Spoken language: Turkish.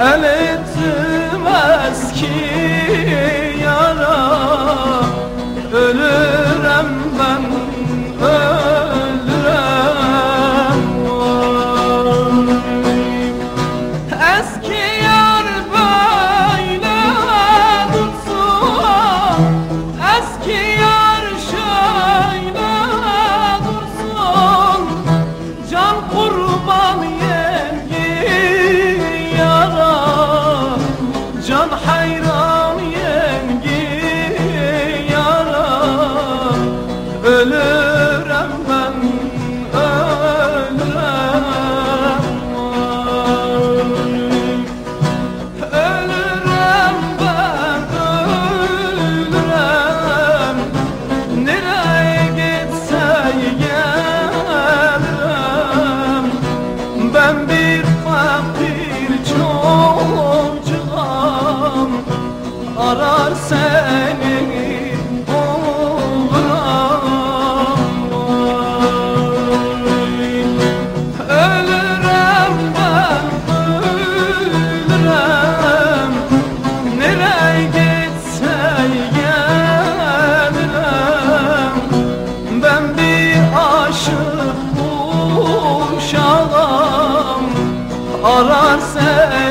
El ettim nazlı arar sen.